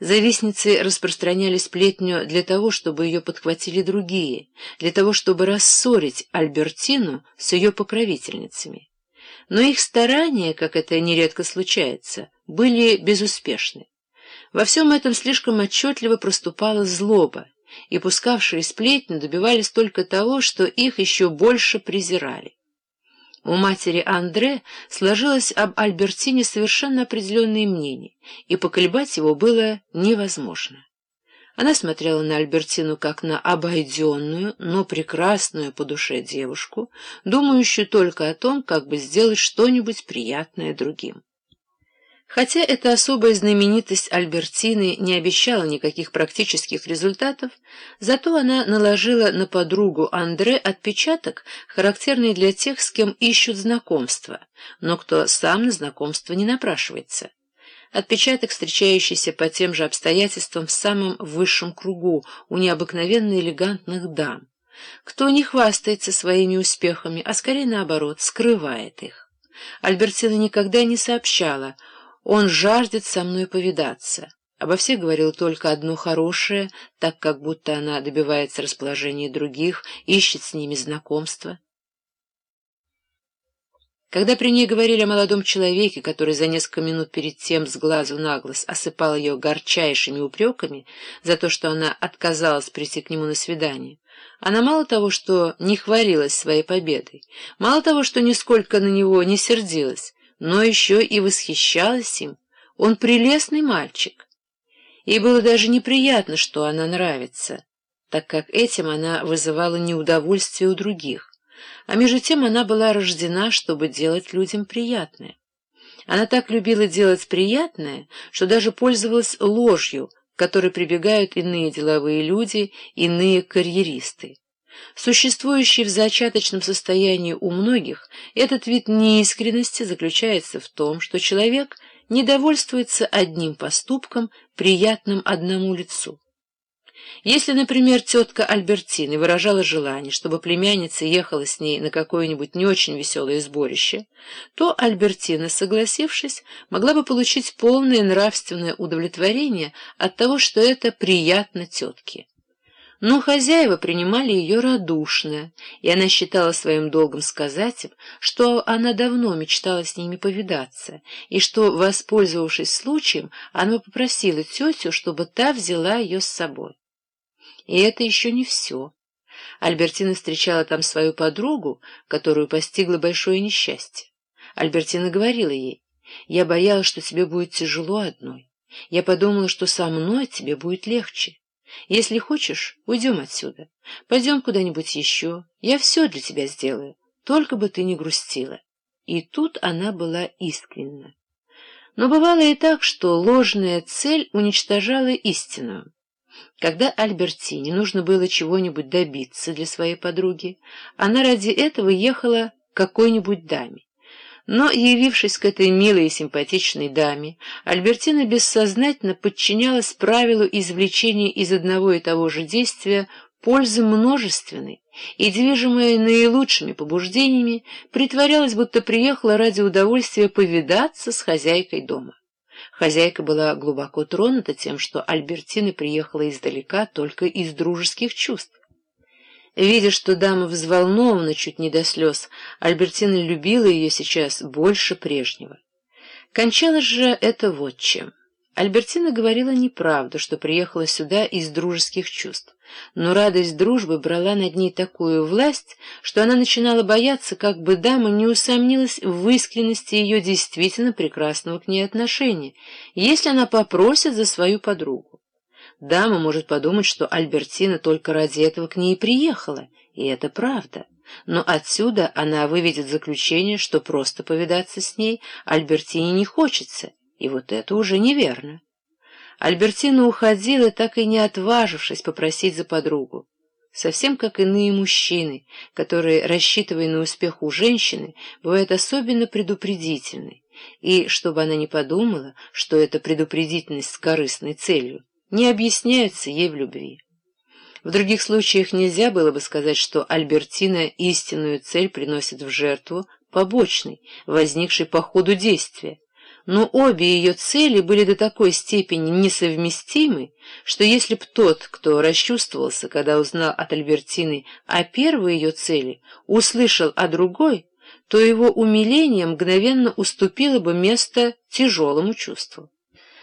Завистницы распространяли сплетню для того, чтобы ее подхватили другие, для того, чтобы рассорить Альбертину с ее покровительницами. Но их старания, как это нередко случается, были безуспешны. Во всем этом слишком отчетливо проступала злоба, и пускавшие сплетни добивались только того, что их еще больше презирали. У матери Андре сложилось об Альбертине совершенно определенное мнение, и поколебать его было невозможно. Она смотрела на Альбертину как на обойденную, но прекрасную по душе девушку, думающую только о том, как бы сделать что-нибудь приятное другим. Хотя эта особая знаменитость Альбертины не обещала никаких практических результатов, зато она наложила на подругу Андре отпечаток, характерный для тех, с кем ищут знакомства, но кто сам на знакомство не напрашивается. Отпечаток, встречающийся по тем же обстоятельствам в самом высшем кругу у необыкновенно элегантных дам. Кто не хвастается своими успехами, а скорее наоборот, скрывает их. Альбертина никогда не сообщала — он жаждет со мной повидаться. Обо всех говорил только одно хорошее, так как будто она добивается расположения других, ищет с ними знакомства. Когда при ней говорили о молодом человеке, который за несколько минут перед тем с глазу на глаз осыпал ее горчайшими упреками за то, что она отказалась прийти к нему на свидание, она мало того, что не хвалилась своей победой, мало того, что нисколько на него не сердилась, но еще и восхищалась им. Он прелестный мальчик. Ей было даже неприятно, что она нравится, так как этим она вызывала неудовольствие у других, а между тем она была рождена, чтобы делать людям приятное. Она так любила делать приятное, что даже пользовалась ложью, к которой прибегают иные деловые люди, иные карьеристы. Существующий в зачаточном состоянии у многих, этот вид неискренности заключается в том, что человек недовольствуется одним поступком, приятным одному лицу. Если, например, тетка Альбертины выражала желание, чтобы племянница ехала с ней на какое-нибудь не очень веселое сборище, то Альбертина, согласившись, могла бы получить полное нравственное удовлетворение от того, что это приятно тетке. Но хозяева принимали ее радушно, и она считала своим долгом сказать им, что она давно мечтала с ними повидаться, и что, воспользовавшись случаем, она попросила тетю, чтобы та взяла ее с собой. И это еще не все. Альбертина встречала там свою подругу, которую постигло большое несчастье. Альбертина говорила ей, «Я боялась, что тебе будет тяжело одной. Я подумала, что со мной тебе будет легче. Если хочешь, уйдем отсюда. Пойдем куда-нибудь еще. Я все для тебя сделаю, только бы ты не грустила. И тут она была искренна. Но бывало и так, что ложная цель уничтожала истинную. Когда Альбертине нужно было чего-нибудь добиться для своей подруги, она ради этого ехала к какой-нибудь даме. Но, явившись к этой милой и симпатичной даме, Альбертина бессознательно подчинялась правилу извлечения из одного и того же действия пользы множественной и, движимая наилучшими побуждениями, притворялась, будто приехала ради удовольствия повидаться с хозяйкой дома. Хозяйка была глубоко тронута тем, что Альбертина приехала издалека только из дружеских чувств. Видя, что дама взволнована чуть не до слез, Альбертина любила ее сейчас больше прежнего. Кончалось же это вот чем. Альбертина говорила неправду, что приехала сюда из дружеских чувств, но радость дружбы брала над ней такую власть, что она начинала бояться, как бы дама не усомнилась в искренности ее действительно прекрасного к ней отношения, если она попросит за свою подругу. Дама может подумать, что Альбертина только ради этого к ней приехала, и это правда. Но отсюда она выведет заключение, что просто повидаться с ней Альбертине не хочется, и вот это уже неверно. Альбертина уходила, так и не отважившись попросить за подругу. Совсем как иные мужчины, которые, рассчитывая на успех у женщины, бывают особенно предупредительны, и чтобы она не подумала, что это предупредительность с корыстной целью, не объясняются ей в любви. В других случаях нельзя было бы сказать, что Альбертина истинную цель приносит в жертву побочной, возникшей по ходу действия, но обе ее цели были до такой степени несовместимы, что если б тот, кто расчувствовался, когда узнал от Альбертины о первой ее цели, услышал о другой, то его умиление мгновенно уступило бы место тяжелому чувству.